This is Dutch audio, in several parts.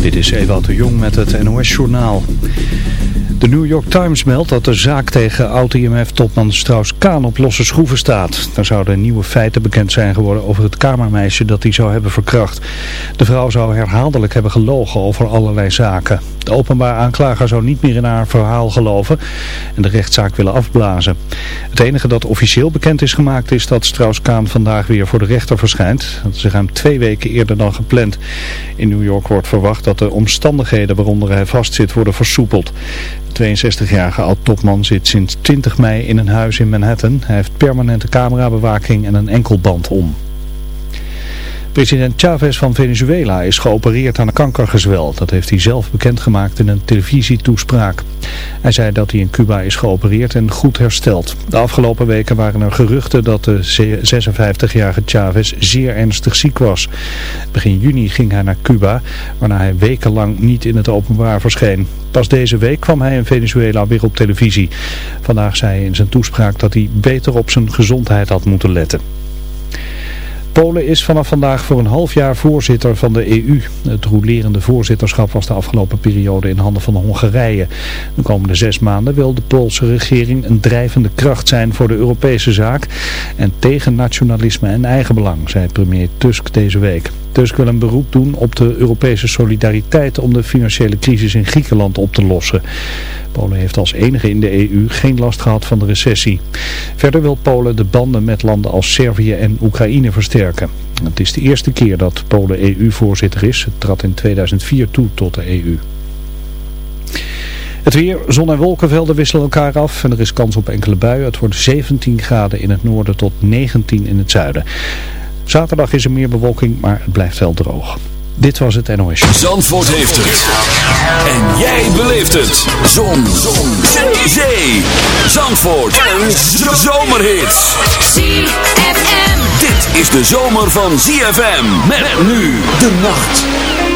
Dit is Ewout de Jong met het NOS-journaal. De New York Times meldt dat de zaak tegen oud-IMF-topman Strauss-Kaan op losse schroeven staat. Er zouden nieuwe feiten bekend zijn geworden over het kamermeisje dat hij zou hebben verkracht. De vrouw zou herhaaldelijk hebben gelogen over allerlei zaken. De openbaar aanklager zou niet meer in haar verhaal geloven en de rechtszaak willen afblazen. Het enige dat officieel bekend is gemaakt is dat Strauss-Kaan vandaag weer voor de rechter verschijnt. Dat is ruim twee weken eerder dan gepland. In New York wordt verwacht dat de omstandigheden waaronder hij vastzit worden versoepeld. De 62-jarige oud-topman zit sinds 20 mei in een huis in Manhattan. Hij heeft permanente camerabewaking en een enkelband om. President Chavez van Venezuela is geopereerd aan een kankergezwel. Dat heeft hij zelf bekendgemaakt in een televisietoespraak. Hij zei dat hij in Cuba is geopereerd en goed hersteld. De afgelopen weken waren er geruchten dat de 56-jarige Chavez zeer ernstig ziek was. Begin juni ging hij naar Cuba, waarna hij wekenlang niet in het openbaar verscheen. Pas deze week kwam hij in Venezuela weer op televisie. Vandaag zei hij in zijn toespraak dat hij beter op zijn gezondheid had moeten letten. Polen is vanaf vandaag voor een half jaar voorzitter van de EU. Het roelerende voorzitterschap was de afgelopen periode in handen van Hongarije. De komende zes maanden wil de Poolse regering een drijvende kracht zijn voor de Europese zaak en tegen nationalisme en eigenbelang, zei premier Tusk deze week. Tusk wil een beroep doen op de Europese solidariteit om de financiële crisis in Griekenland op te lossen. Polen heeft als enige in de EU geen last gehad van de recessie. Verder wil Polen de banden met landen als Servië en Oekraïne versterken. Het is de eerste keer dat Polen EU-voorzitter is. Het trad in 2004 toe tot de EU. Het weer, zon en wolkenvelden wisselen elkaar af en er is kans op enkele buien. Het wordt 17 graden in het noorden tot 19 in het zuiden. Zaterdag is er meer bewolking, maar het blijft wel droog. Dit was het NOS. Zandvoort heeft het. En jij beleeft het. Zon. Zon. Zee. Zandvoort. En zomerhits. ZFM. Dit is de zomer van ZFM. Met nu de nacht.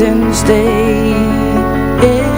mountains day. Yeah.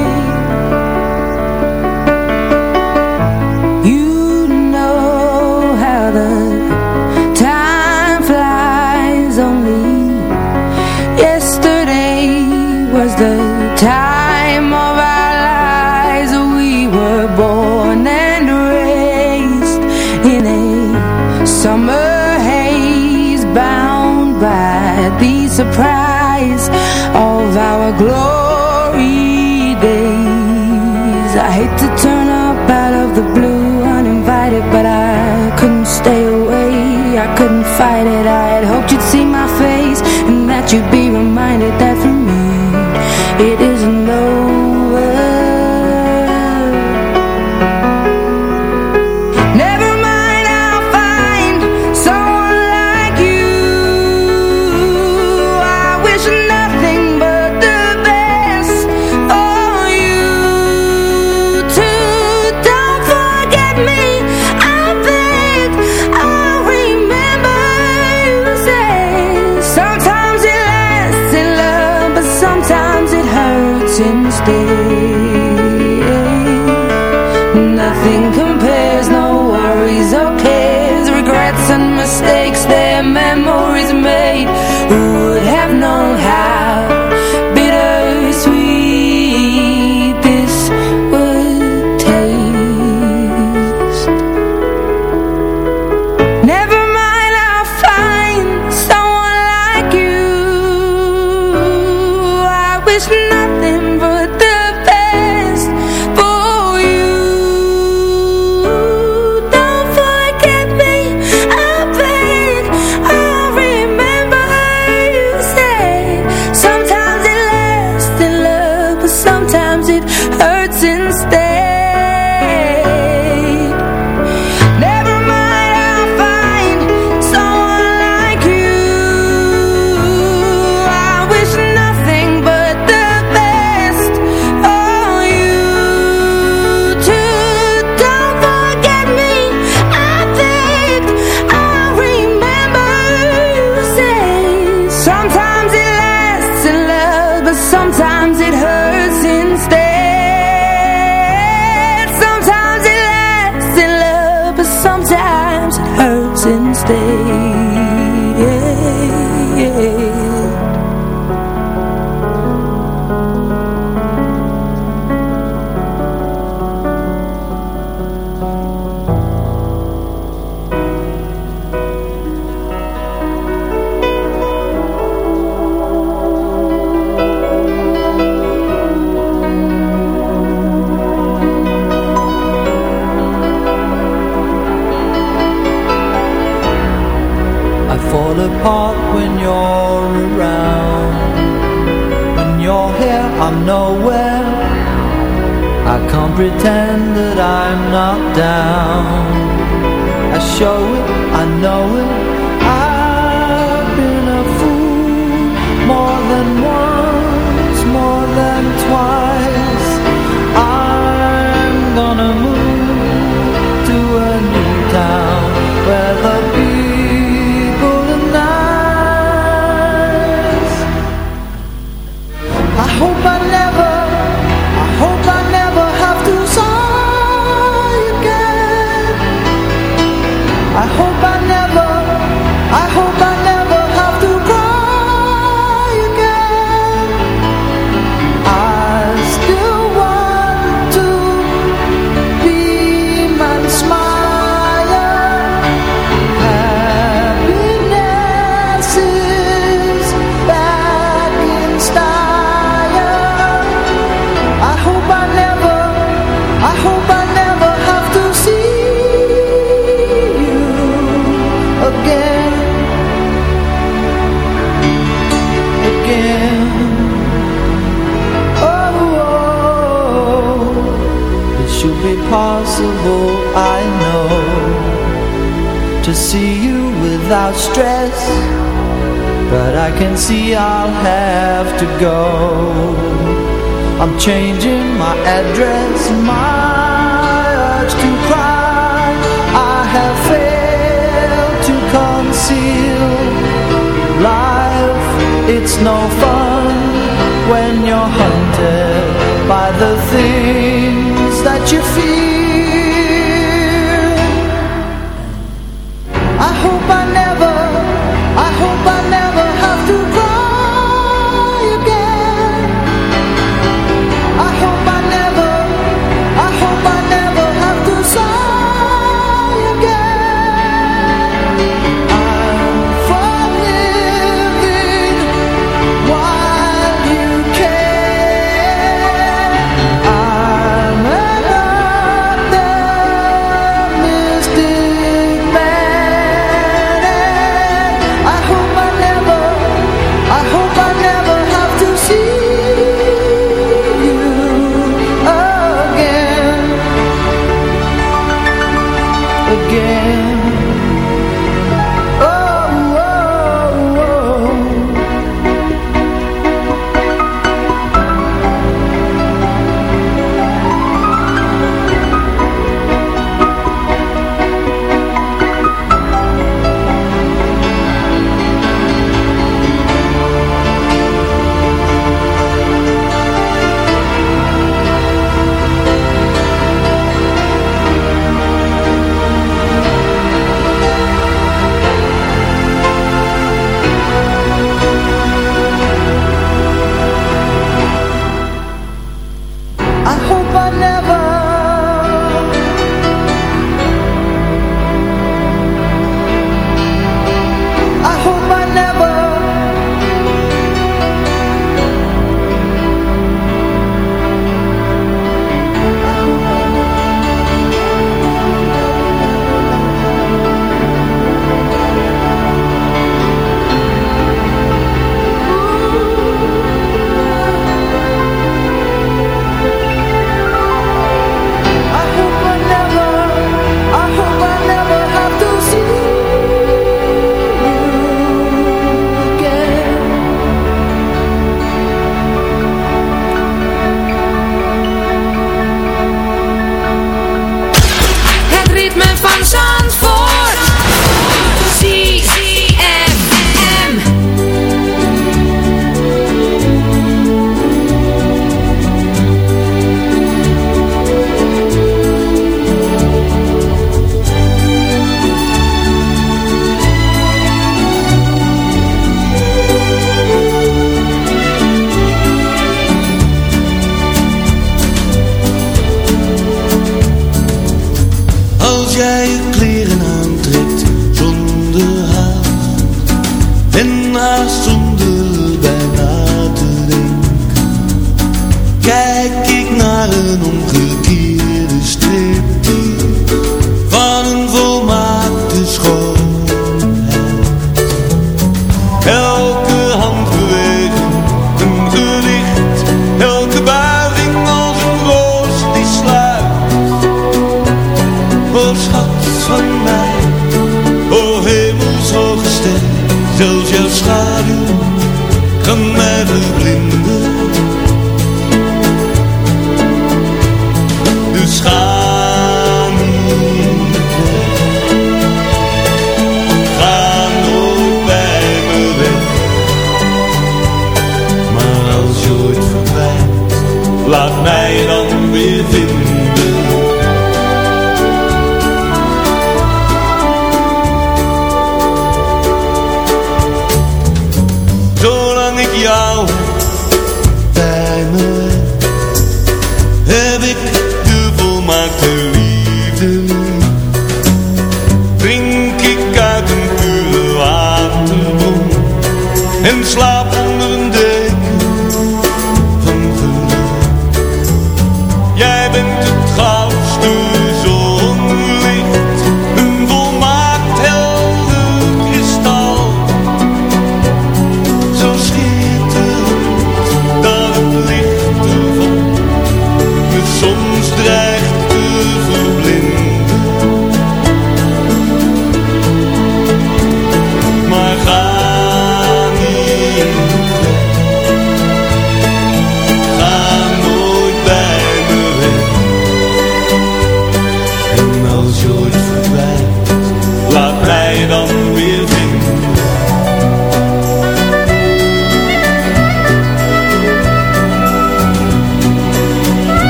change.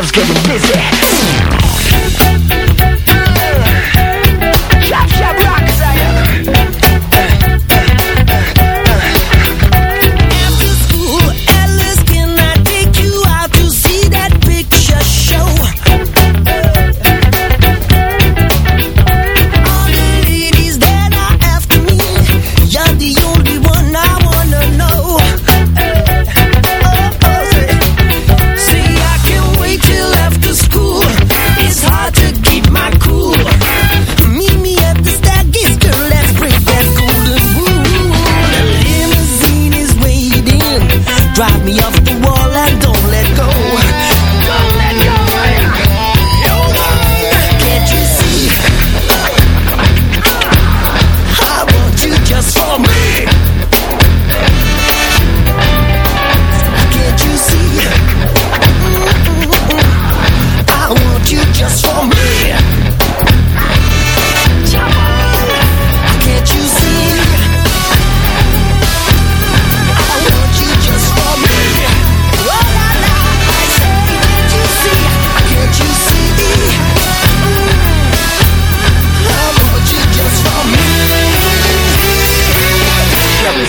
love's getting busy.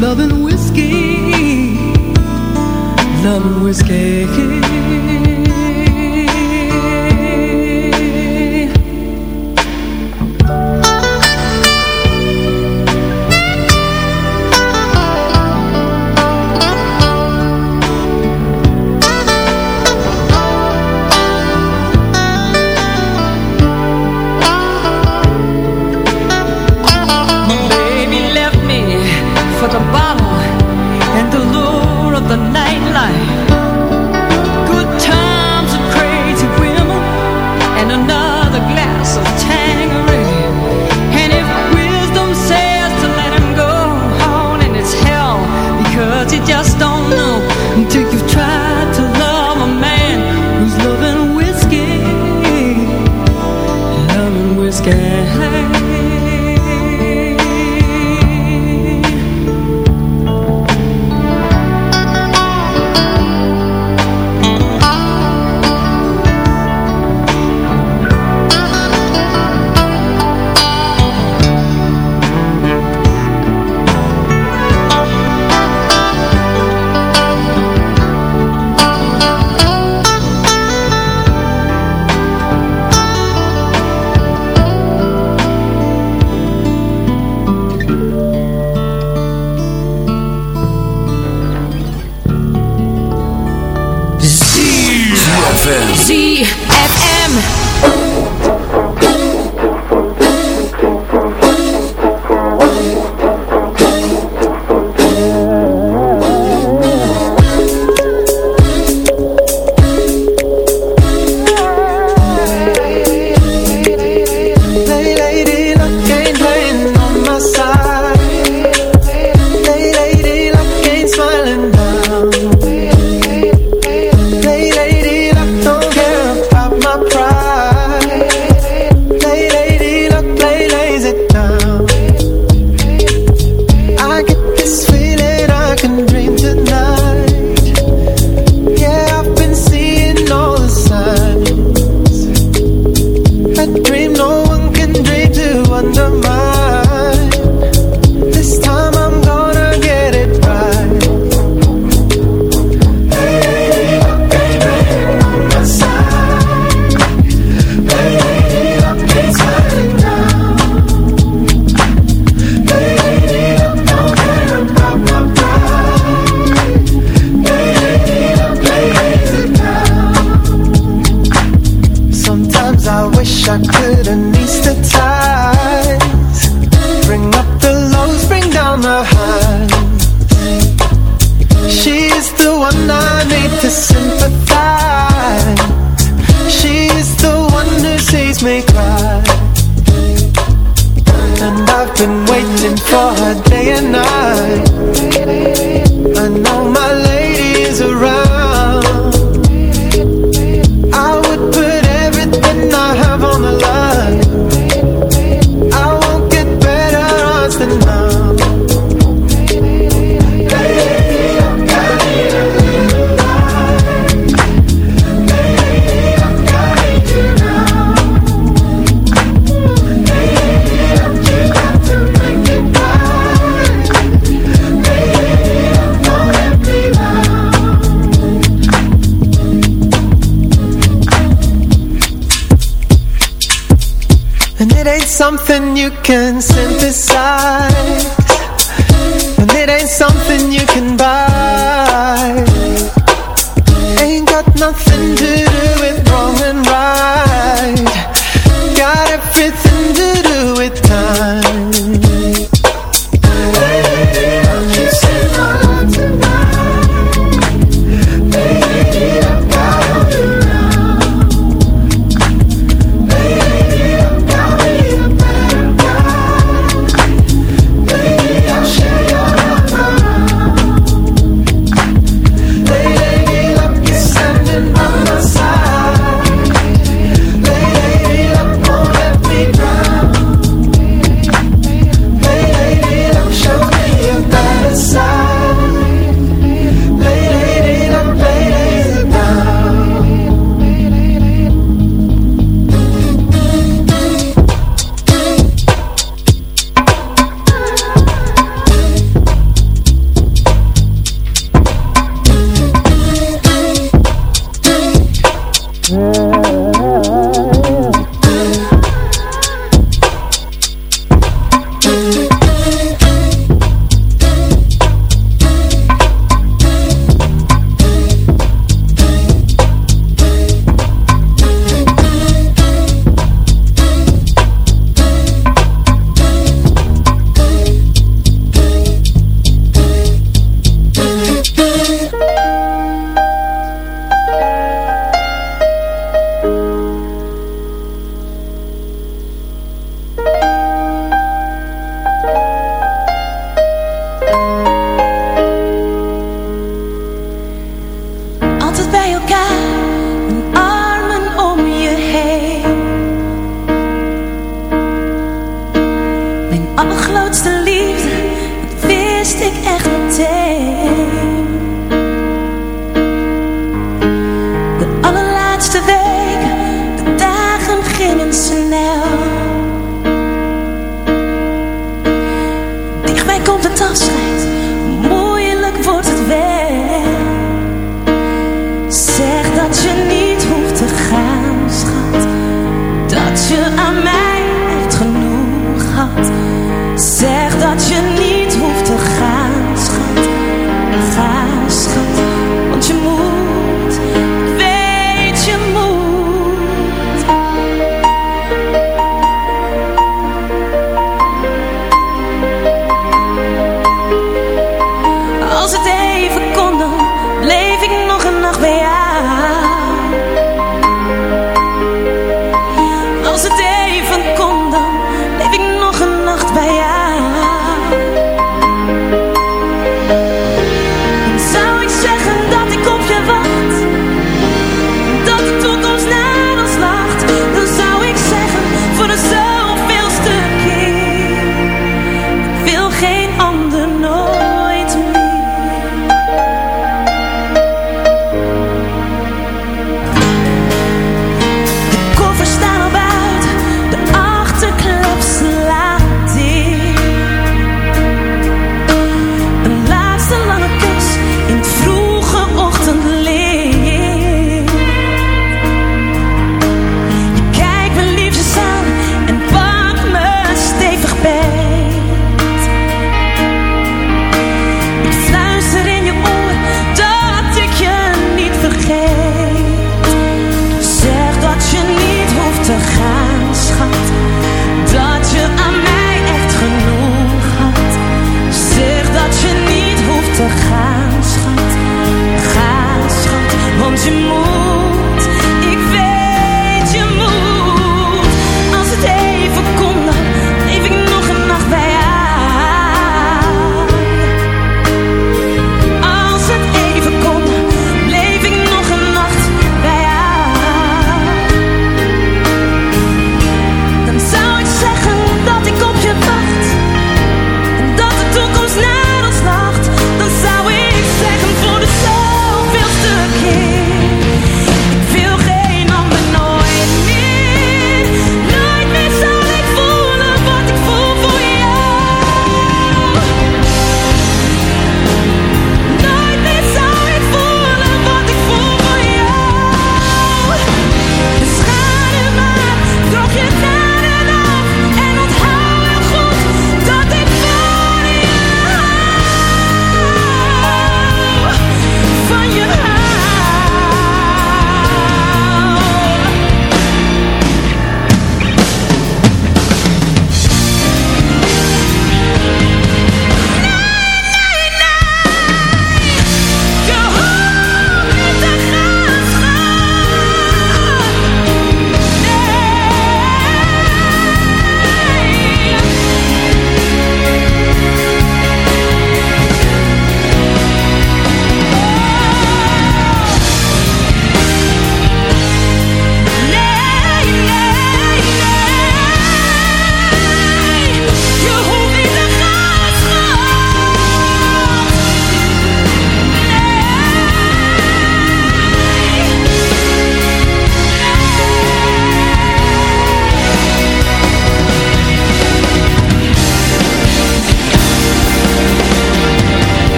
loving whiskey. Loving whiskey. like And it ain't something you can buy. Ain't got nothing to do.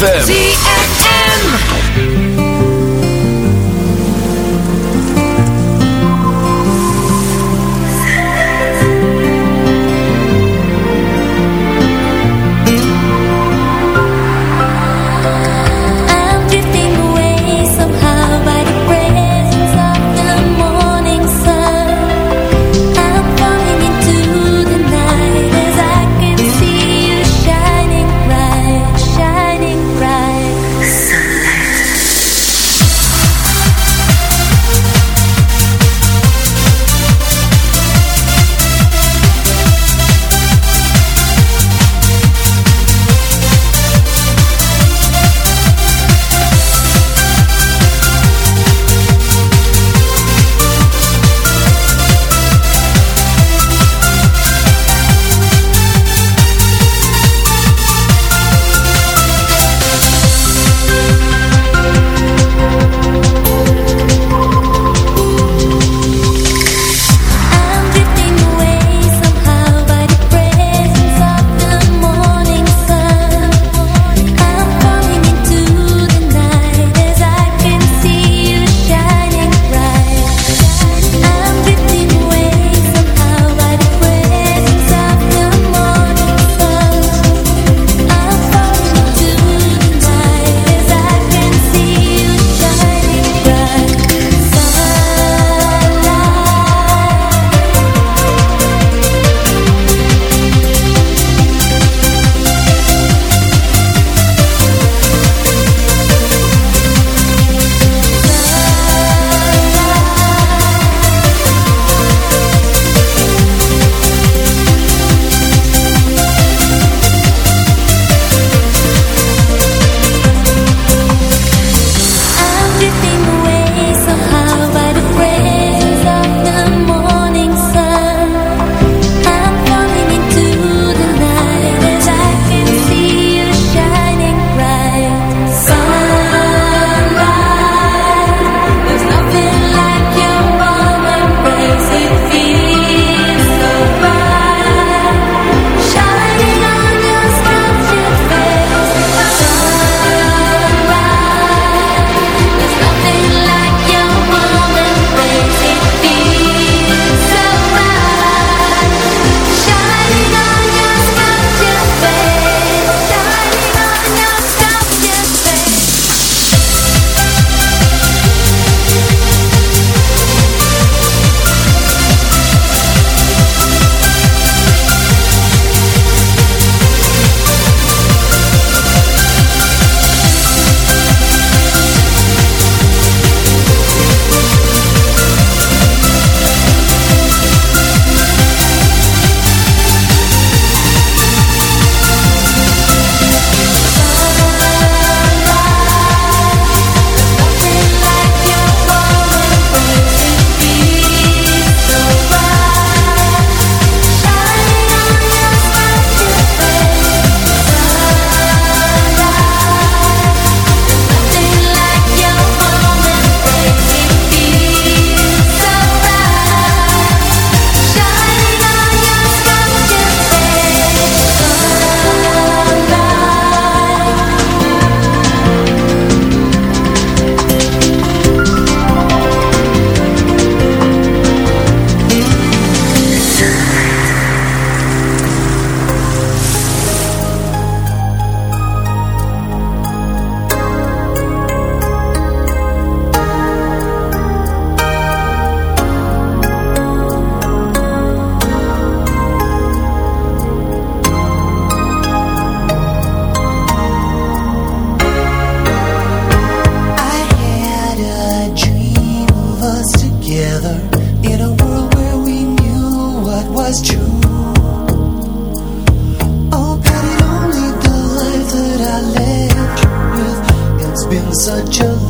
ZFM. Been such a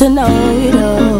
to know you.